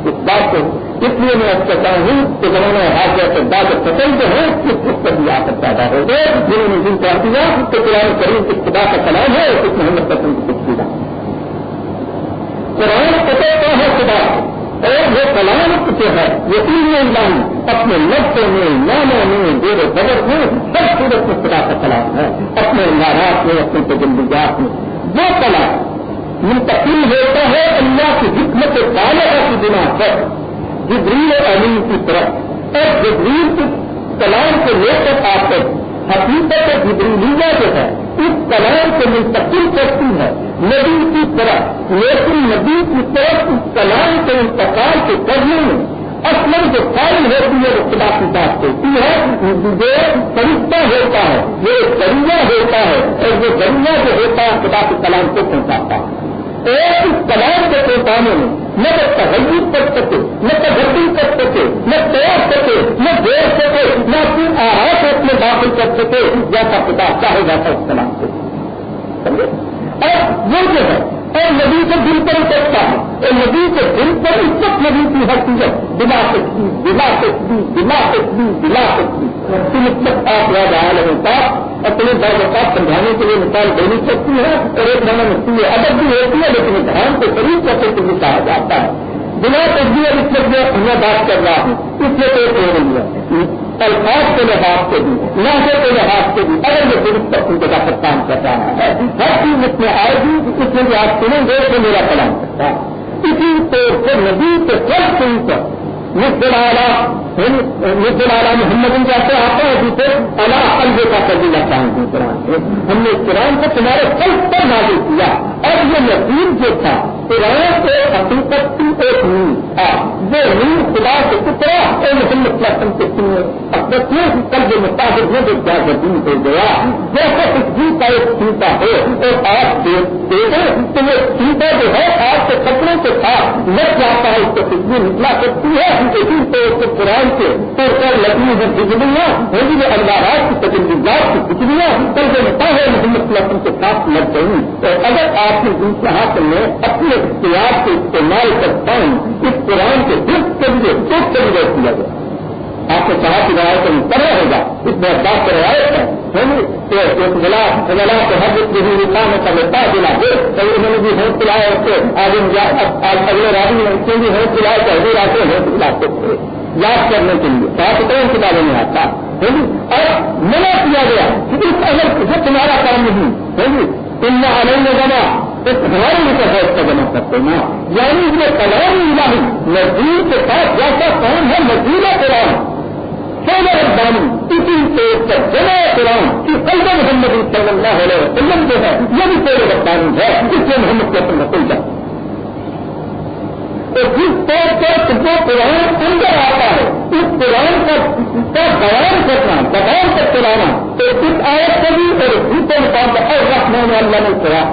اس بات کو اس لیے میں آپ کہتا ہوں کہ زمانہ حاضر سے بات پسند ہے، اس وقت پر بھی آفت پیدا ہو گئے جنہوں نے جن کہا دیا کہ قرآن کریم کے خدا کا کلام ہے، اس محمد پسند کی کچھ دیا قرآن پتہ کا ہے خدا اور وہ کلام جو ہے؟ یہ تین اللہ اپنے لفظوں میں، ناموں میں دیر بدر میں سب صورت میں خدا کا کلام ہے۔ اپنے نارات میں، اپنے تجمبات میں۔ وہ کلام منتقل ہوتا ہے اللہ کی حکمت بالغ کی بنا پر۔ جبریل امین کی طرف۔ اور جبریل کی کلام کو لے کر آ کر حقیقت جبریلیہ جو ہے، اس کلام کو منتقل کرتی ہے۔ ندی کی طرف، لیکن ندی کی طرف اس کلام کے انتقال کے کرنے میں اصل جو فائل ہوتی ہے، وہ خدا کی بات ہوتی ہے۔ جو فرشتہ ہوتا ہے وہ ذریعہ ہوتا ہے، اور وہ ذریعہ جو ہوتا ہے، خدا کے کلام کو پہنچاتا ہے۔ ایک اس کلام کے پہنچانے میں نہ تو اپنے کر سکے، جیسا پتا چاہے جیسا اس کلام سے اور وہ جو ہے، اور نبی سے دل پر اترتا ہے۔ اور نبی کے دل پر اس وقت نبی کی ہر چیز دلا سکتی دلا سکتی دلا سکتی دلا سکتی تم اس وقت آپ یاد آیا لگتا اپنے بعض اوقات سمجھانے کے لیے مثال دے نہیں سکتی ہے، اور ایک نمبر مکتی ہے ادب بھی ہوتی ہے، لیکن دھیان کے قریب کرتے تمہیں کہا جاتا ہے۔ بنا تصویر اس وقت میں بات کر رہا ہوں۔ اس لیے کوئی ہو رہی ہے۔ الفاظ کے لحاظ سے بھی لہجے کے لحاظ سے بھی اگر یہ درست تک ان جگہ کام کر رہا ہے، ہر چیز اس میں آئے گی، اس میں بھی آپ سنیں گے تو میرا کلام کرتا ہے۔ اسی طور سے نبی کے سب سن کر مسجد مسجد اعلیٰ محمد جیسے آتا ہے جسے اللہ قلبے کا قبیلہ چاہیں گے قرآن ہم نے قرآن کو تمہارے قلب پر نازل کیا۔ اور یہ نصیب جو تھا، قرآن سے حقیقت کی ایک نیند تھا۔ وہ نیند خدا سے اترا اور محمد لسن کے سننے اپنے قلب مطابق میں جو کیا دین ہو گیا؟ جیسے اس دن کا ایک چیتا ہو اور آپ دے دیں تو وہ چیتا جو ہے، آپ کے کپڑوں کے ساتھ لگ جاتا ہے، اس کو کتنی نکلا کرتی ہے۔ اسی اس کو قرآن سے تو کر لگی ہے بجلیاں ہوگی وہ اللہ کی تجربات کی بجلیاں کل جو نتا ہے محمد وسلم کے ساتھ لگ گئی تو اگر آپ نے دوسرے ہاتھ میں اپنے اختیار کے استعمال کر پائیں اس قرآن کے دل کے لیے سوچ کے لیے کیا گیا آپ نے کہا کہ رائے کہیں پڑا ہوگا، اس میں بات کر روایت ہے۔ ملا ملا کے ہر بھی نکال میں کبھی دلا دے، تو انہوں نے بھی ہوٹ پلایا اس سے آج اگلے راجی میں اس سے بھی ہوٹ پلایا کہ ابھی راتیں ہوٹ پلاتے تھے یاد کرنے کے لیے سات کون کتابوں میں آتا؟ اور منع کیا گیا؟ کہ اس اگر جو تمہارا کام نہیں۔ ہوگی تم نے علیہ جمع۔ اس ہمارے لیے ہے اس کا جمع کرتے نا۔ یعنی یہ کلام الہی نظیر کے ساتھ جیسا کام ہے نظیر قرآن۔ سولہ ربانی اسی سے جمع قرآن کی قلب محمد صلی اللہ علیہ وسلم جو ہے، یہ بھی سولہ ربانی ہے، اس لیے محمد کے اپنا کوئی جاتا تو جس طور پر جو قرآن اندر آتا ہے، اس قرآن کا بیان کرنا زبان پر چلانا، تو اس آیت سے بھی اور دوسرے مقام پر اور رکھنے میں اللہ نے کیا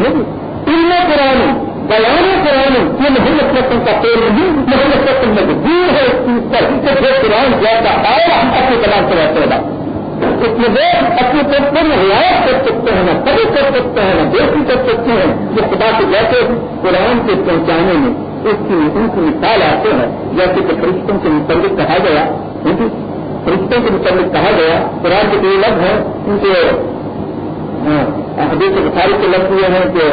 علم قرآن بیان قرآن یہ محمد سسٹم کا پیڑ نہیں، محمد سسٹم میں دور ہے اس چیز پر کہ جو قرآن جیسا آئے اپنے کلام سے رہتے گا اس میں وہ اپنے طور پر رعایت کر سکتے ہیں، نہ کبھی کر سکتے ہیں، نہ دیکھی کر سکتے ہیں، جو خدا کے جیسے قرآن کے پہنچانے میں اس کی ان کی مثال آتے ہیں۔ جیسے کہ فرشتوں کے متعلق کہا گیا ہاں جی، فرشتوں کے متعلق کہا گیا، قرآن کے جو لفظ ہیں، ان کے ہاں، حدیث بخاری کے لفظ یہ ہیں کہ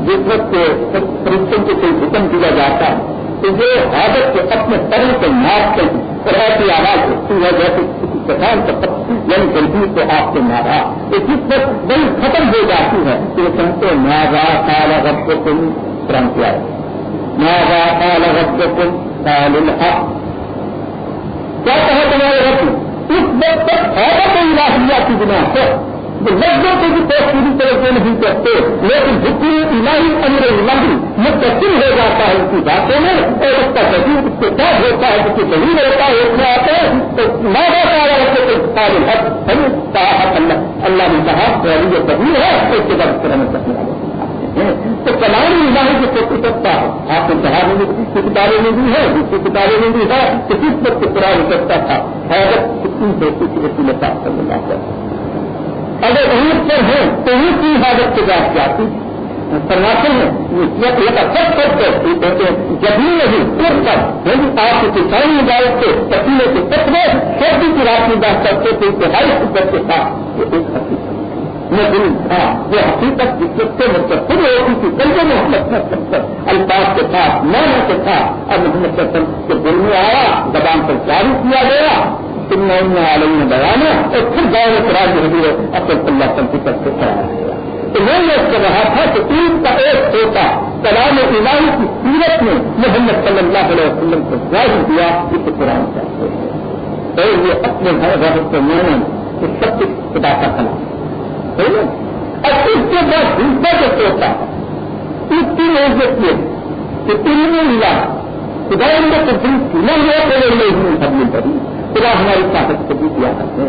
جس وقت فرشتوں کو کوئی حکم دیا جاتا ہے۔ تو وہ حادث کے اپنے پرل کو مارتے ہیں۔ اور ایسی آواز اٹھتی ہے جیسے کسی کسان کا یعنی غلطی کو آپ سے مارا۔ تو جس وقت بڑی ختم ہو جاتی ہے، تو وہ کہتے ہیں مارا کالا رب کو تم کرم کیا ہے۔ مارا کالا رب کو تم کال کیا کہا تمہارے رب اس وقت تک حیرت الہیہ کی بنا سے لفظوں کو بھی تو پوری طرح سے نہیں کرتے، لیکن حکم الہی امر الہی متصل ہو جاتا ہے اس کی باتوں میں، اور اس کا تجیب اس کے ساتھ ہوتا ہے اس کی دلیل ہوتا ہے، اس میں آتا ہے، تو مادا سارا رکھے تو سارے حق ہم اللہ اللہ نے کہا یہ تبدیل ہے، اس کے بعد اس طرح میں تو کلام الہی جو کوئی سکتا ہے آپ کو کہا کی کتابیں میں بھی ہے جس کی کتابیں میں بھی ہے تو کس وقت قرآن سکتا تھا حیرت کتنی ہوتی تھی رسول اللہ صلی اللہ علیہ وسلم۔ اگر عید پر ہیں تو اس کی حفاظت کے بعد جاتی فرماتے ہیں، یہ سب سب کرتی کہتے ہیں، جب بھی نہیں پھر تک یعنی آپ کی کسانی عدالت کے پسینے کے سب میں سردی کی رات میں بات کرتے تھے انتہائی حقیقت کے ساتھ۔ یہ ایک حقیقت میں دل تھا ہاں، وہ حقیقت جس سے مطلب خود ہوتی تھی کل جو محمد سب الفاظ کے ساتھ میں کے تھا اور محمد سب کے دل میں آیا، زبان پر جاری کیا گیا تم نے ان عالم میں بیانا اور پھر گاؤں میں راج ہوئی ہے اب اللہ سب کی طرف سے کرایا تو میں یہ کر رہا تھا کہ عید کا ایک چھوٹا کلام الہی کی سیرت میں محمد صلی اللہ علیہ وسلم کو ظاہر دیا اسے قرآن چاہتے ہیں تو یہ اپنے گھر گھر کو مانے کہ سب کچھ خدا کا کلام اور اس کے بعد دوسرا جو چھوٹا اس کی عزت یہ کہ تین نے ملا خدا نے تو دل نہ ہوا تو وہ نہیں سب نے کری خدا ہماری طاقت کو بھی دیا کرتے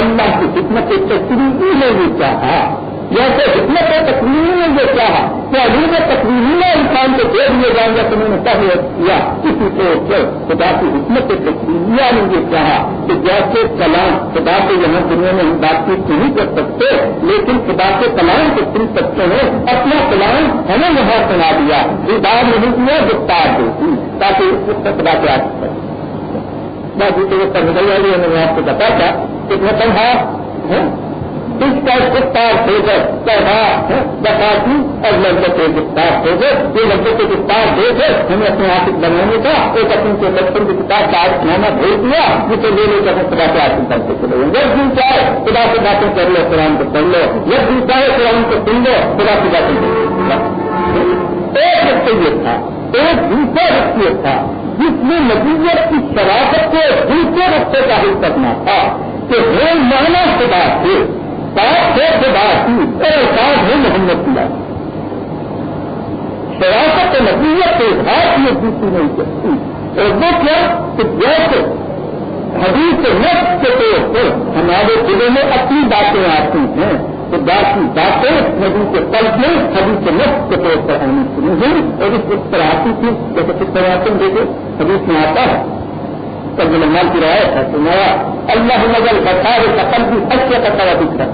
اللہ کی خدمت تصویر ہی نہیں چاہا جیسے حکمت تقریری نے یہ چاہا کہ عجیب تقریری میں انسان کو دے دیے جائیں گے تو انہوں نے پہلے کیا کسی کو خدا کی حکمت تقریریہ نے یہ چاہا کہ جیسے کلام خدا سے یہاں دنیا میں ہم بات چیت نہیں کر سکتے، لیکن خدا کے کلام کو سن سکتے ہیں۔ اپنا کلام ہمیں یہاں سنا دیا۔ دیدار نہیں دیا گفتار دیتی تاکہ اس کا خدا کے آج سکتے باقی تو وہ نکل جائے گی میں آپ کو بتا تھا۔ کتنا تنہا اس کا گفتار ہو گئے پہلا بتاتی اور لڑکے کے گفتار ہو گئے یہ لڑکے کے گفتار دے کر ہمیں اپنے آپ بنانے کا ایک اپنے کے بچپن کی کتاب کا نامہ بھیج دیا جسے لے لے کر خدا سے حاصل کرتے چلے۔ گئے جب بھی چاہے، خدا سے باتیں کر لو، قرآن کو پڑھ لو۔ جب بھی چاہے، قرآن کو سن لو، خدا کی باتیں ایک وقت یہ تھا۔ ایک دوسرا وقت یہ تھا، جس میں نتیجت کی شرافت کو دوسرے رستے کا حل کرنا تھا کہ وہ مانا خدا تھے سات سے خدا کی اور ساتھ ہے محمد کی بات۔ شراکت نتیجت کے اظہار کی دوسری نہیں سکتی اور وہ کیا؟ کہ جیسے حدیث نفس کے طور پر ہمارے ضلع میں اپنی باتیں آتی ہیں تو باقی باتیں ندی کے پل میں، حدیث نفس کے طور پر آنی شروع ہوئی اور اس طرح آتی تھی، جیسے کس طرح آتے دیکھے حدیث میں آتا ہے۔ کل ملمان کی رعایت ہے تو میرا اللہ نظر بتا قتل کی اچھے کا طرح دکھ رہا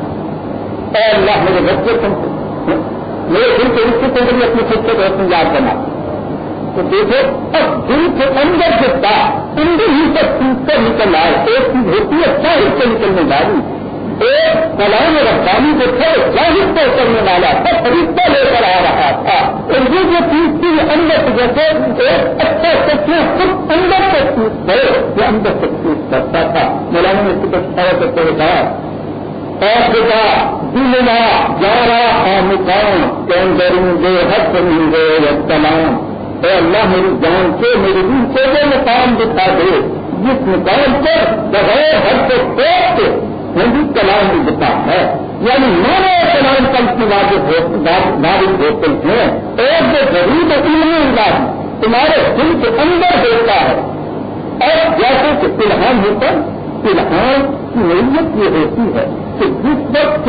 اے اللہ میرے بچے تم میرے دل کے رشتے کو بھی اپنے خود سے بہت یاد کرنا تو دیکھو اب دل کے اندر سے بات اندر ہی سے ٹوٹ کر نکل آئے، ایک چیز ہوتی ہے کیا اس سے نکلنے والی۔ ایک کلام رفتانی جو تھے، ظاہر کو کرنے والا سب فرشتہ لے کر آ رہا تھا۔ اور یہ جو چیز تھی اندر جیسے ایک اچھا سچے خود اندر سے ٹوٹ گئے وہ اندر سے ٹوٹ کرتا تھا۔ مولانا نے اس کو سارا کرتے ہوئے کہا، اور خدا دلنا جارا آمکان کیندروں دے حد نہیں دے کلام۔ اے اللہ، میری جان سے میری دل کو وہ مقام دکھا دے۔ جس مقام پر بغیر حد سے ٹوٹ کے ہندو کلام بھی دکھا ہے۔ یعنی مانا کلام کل کی بارش ہوتے ہیں اور جو غریب علم اللہ تمہارے دل کے اندر ہوتا ہے۔ اور جیسے کہ فلحان ہوتا فلحان کی نیت یہ ہوتی ہے کہ جس وقت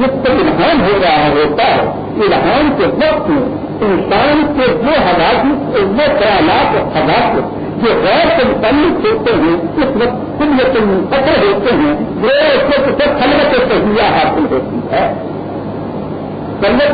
جس پر الحان ہو رہا ہوتا ہے الحان کے وقت میں انسان کے جو حوادث وہ خیالات اور حوادث جو غیر سے متعلق ہوتے ہیں، اس وقت سنت منفطر ہوتے ہیں وہ اس وقت سے خلوت تہیا حاصل ہوتی ہے۔ سنت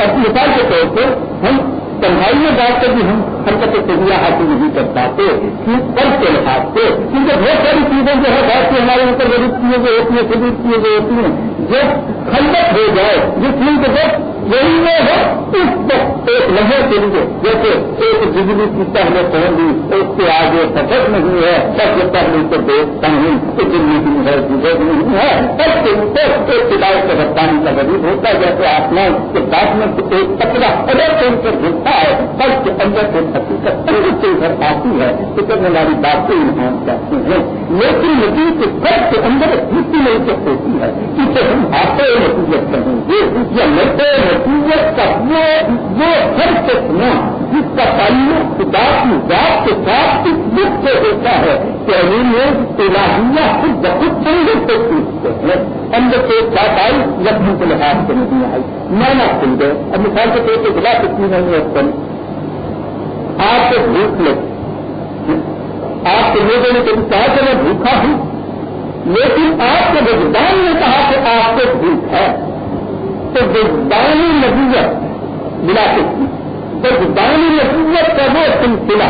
اور مثال کے طور پر ہم تنہائی میں بات کر بھی ہم حرکت تہیا حاصل نہیں کر پاتے کل کے لحاظ سے، کیونکہ بہت ساری چیزیں جو ہے بہت سی ہمارے اوپر غریب چیزیں جو ہوتی ہیں شدید چیزیں ہوتی ہیں۔ جب خلوت ہو جائے، جس چیز کے وقت وہی میں ہے، اس وقت ایک لمحے کے لیے، جیسے ایک بجلی کی پہلے پہن اس کے آگے سفر نہیں ہے، سب سے پہلے اسے دیکھتا ہوں کہ دلی کی ہے جگہ نہیں ہے۔ سب کے اوپر ایک سلائی سے رفتانی کا غریب ہوتا ہے، جیسے آسمان کے بعد میں ایک کپڑا اگر سے ان پر گھستا ہے، سب کے اندر سے حقیقت اندر سے ادھر آتی ہے تو کرنے والی بات کو انسان کہتے ہیں۔ لیکن ندی کے سب کے اندر دوسری نہیں ہوتی ہے۔ اسے ہم ہاتھوں نتیجت کریں گے۔ یا لڑتے نتیجت کا وہ وہ ہر سنا جس کا تعلق خدا کی ذات کے ساتھ اس دکھ سے ہوتا ہے کہ ابھی میں الہیہ خود بہت اندر سے پوچھتے ہیں۔ اندر سے بات آئی لکھنؤ کے لحاظ سے نہیں آئی۔ میں نہ سن گئے اب مثال کے طور پہ خدا سکتی نہیں ہے آپ کو بھوک لگ آپ کے لوگوں نے کبھی کہا کہ میں بھوکا ہوں۔ لیکن آپ کے وجدان نے کہا کہ آپ کو بھوک ہے۔ تو وجدانی نتیجت ملا سکتی وجدانی نتیجت کا وہ سلسلہ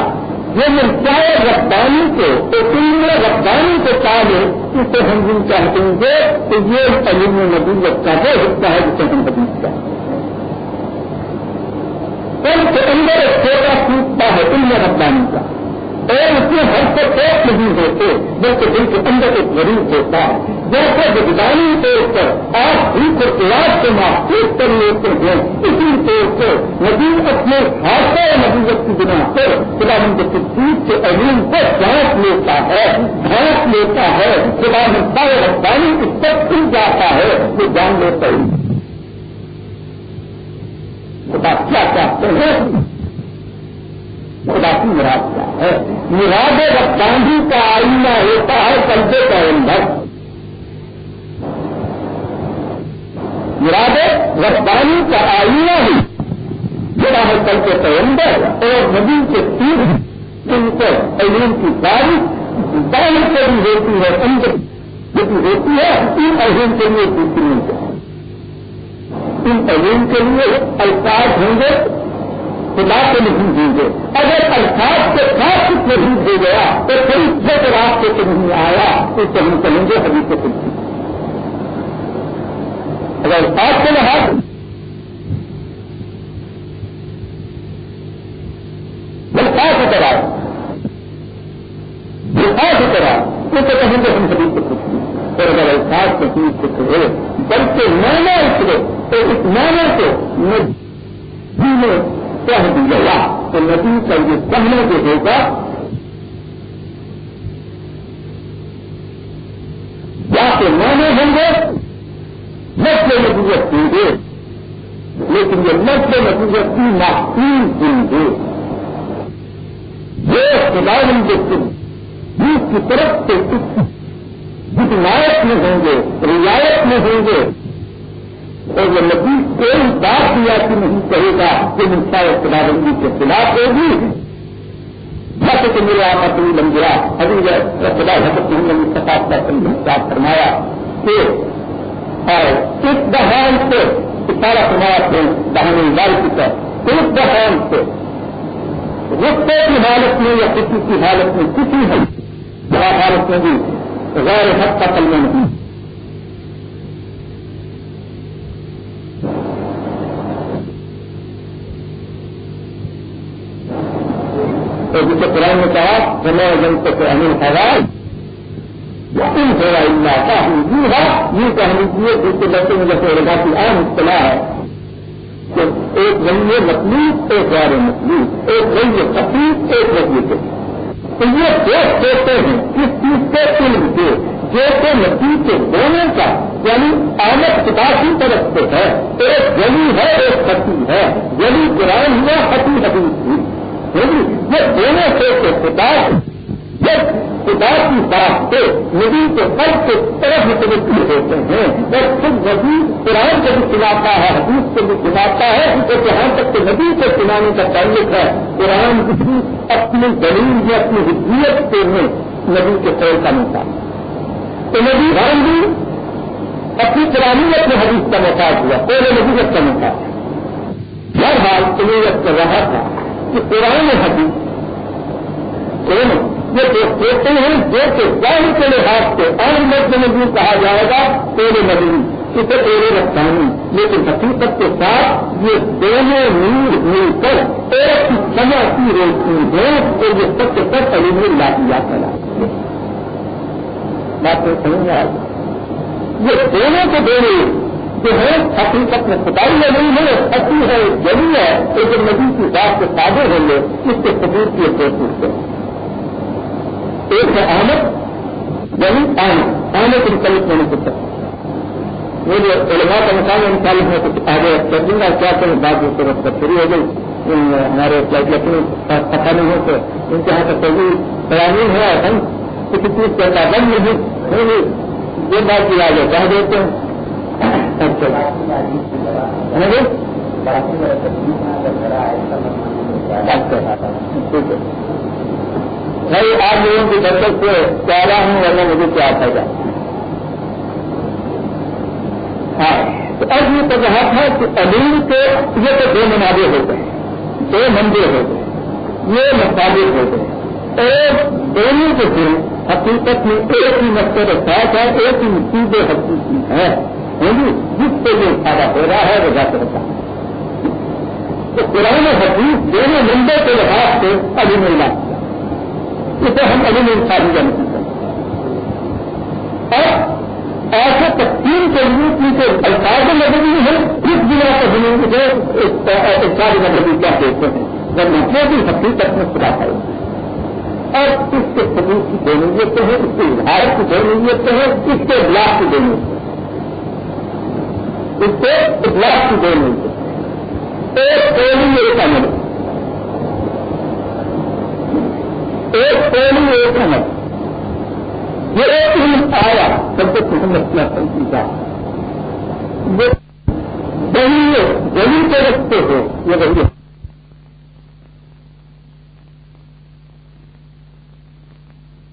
جو من چاہے رفتانی کو تو تم رفتانی کو چاہے اسے ہم دن چاہتے ہیں تو یہ علم نتیجت کا وہ حصہ ہے جسے ہم حدیث چاہتے ہیں ان کے اندر ایک چھوٹا ٹوٹتا ہے علم رفتانی کا۔ اور اس میں ہر سے پیش نہیں ہوتے جیسے دل کے اندر ایک غریب ہوتا ہے۔ جیسے وجدانی طور پر آپ بھی کو کلاس سے محسوس کر لیتے ہیں، اسی طور پر نبی اپنے خاصے نبیت کی بنا پر خدا مند تصدیق کے علیم کو جانچ لیتا ہے جانچ لیتا ہے۔ خدا مندہ اس پر کھل جاتا ہے وہ جان لیتا ہی کیا خدا کی مراد کیا ہے؟ مراد رفتانی کا آئینہ ہوتا ہے کلبے کا اندر مراد ربانی کا آئینہ ہی جڑا ہے کل کے پیمبر اور نبی کے تیر جن کو علم کی بارش باہر سے بھی ہوتی ہے، اندر جو بھی ہوتی ہے، ان علم کے لیے دوسری نہیں ان علم کے لیے الفاظ ہوں گے۔ خدا سے نہیں دیں گے اگر الفاظ کے ساتھ کچھ نہیں دے گیا، تو کوئی جب راستے سے نہیں آیا تو ہم کہیں گے ابھی سے کچھ اگر الفاظ کے لحاظ الفاظ کرا الفاظ کرا تو کہیں گے، ہم سبھی سے کچھ اور اگر الفاظ کچھ ہوئے بلکہ میں نے اترے تو اس میں کو میں کہہ دیا تو ندی کا یہ کہنے جو ہوگا یا تو مانے ہوں گے، نسل نتیجت دیں گے، لیکن یہ نسل نتیجت کی محفوظ دیں گے۔ یہ خدا جو جس کی طرف سے جس نائک میں ہوں گے، رعایت میں ہوں گے اور یہ نبی کوئی بات بھی ایسی نہیں کہے گا کہ منشا خدا کے خلاف ہوگی۔ بس تو میرے آپ اپنی بن گیا ابھی خدا حضرت محمد سفاف کا سمجھا فرمایا کہ اس بہان سے سارا سماج سے بہانے بال کی طرف، اس بہان سے رقطے کی حالت میں یا کسی کی حالت میں کسی ہے بڑا حالت میں بھی غیر حد کا کلمہ نہیں۔ نے کہا کہ میں جن سے امین حوال یقین اللہ کا ہم یوں ہے کہہ لیجیے اس کے بچے میں جیسے رضا کی عام اطلاع ہے کہ ایک ذریعے مطلوب ایک غیر مطلوب ایک ذریعے تفریح ایک ذریعے کے تو یہ دیکھ دیتے ہیں کس چیز کے علم کے جو کہ کے دونوں کا یعنی آمد خدا کی طرف سے ہے ایک گلی ہے ایک خطی ہے گلی قرآن ہوا خطی حدیث ہوئی یہ دونوں سے خدا جب خدا کی بات سے نبی کے سب سے طرف متوجہ ہوتے ہیں۔ اور خود نبی قرآن کو بھی سناتا ہے، حدیث کو بھی سناتا ہے تو جہاں تک کہ نبی کو سنانے کا تعلق ہے۔ قرآن کسی اپنی دلیل یا اپنی حدیت سے میں نبی کے قول کا مثال تو نبی رام بھی اپنی قرآن اپنے حدیث کا محتاج ہوا۔ پہلے نبی کا محتاج ہر حال قلیت کر رہا تھا۔ کہ قرآن حدیث۔ یہ جو سوچتے ہیں جو کہ ظاہر کے لحاظ سے اور مرد نبی کہا جائے گا، تیرے نبی۔ اسے تیرے رفتانی لیکن حقیقت کے ساتھ یہ دونوں نور مل کر ایک سما کی روشنی ہے تو یہ سب کے سب علی میں لا دیا چلا بات سمجھ آ یہ دونوں کے دونوں جو ہے، حقیقت میں خدائی میں نہیں ہے سچی ہے جلی ہے ایک ندی کی بات سے تازے ہوں گے، اس کے ثبوت کی کوشش سے ایک ہے آمد یعنی آمد آمد مختلف ہونے سے سکتا وہ جو علماء کا مثال مثال ہے کچھ آگے کر دوں گا۔ کیا کریں بات اس وقت شروع ہو گئی؟ ہمارے فلائٹ لکھنؤ پتہ نہیں ہو تو ان کے یہاں کا کوئی تعلیم ہے۔ ہم کسی چیز کا بند نہیں یہ بات کی آگے کہہ دیتے ہیں۔ جی؟ بھائی، آپ لوگوں کی برکت سے پیارا ہوں، ورنہ مجھے کیا فائدہ۔ ہاں تو اب یہ تو رہا تھا کہ امیر کے یہ تو دو منابع ہو گئے۔ دو مندر ہو گئے۔ یہ مسالے ہو گئے۔ اور دونوں کے دن حقیقت میں ایک ہی مقصد ساتھ ہے، ایک ہی مصیبت حقیقی ہے۔ جس سے یہ فائدہ ہو رہا ہے وہ جاتے رہتا ہے۔ تو قرآن حدیث دونوں نمبر کے لحاظ سے ابھی نہیں لا اسے ہم ابھی نہیں شادی کا نہیں اور ایسے تقسیم کے لیے کیونکہ الفاظ مدبی ہے کس بنا پر زمین سے اقتصاد مدبی کیا کہتے ہیں۔ جب مطلب مسئلے کی حقیقت میں خدا ہے اور اس کے ثبوت کی دو نیتیں ہیں، اس کے اظہار کی دو نیتیں ہیں، اس کے بلاک کی دو نیتیں اس سے اطلاع کی دو ملتے ایک پولی ایک عمل۔ ایک پولی ایک عمل۔ یہ ایک علم آیا سب کو محمد صلی اللہ علیہ دہی کا وہی رکھتے ہو، یہ وہی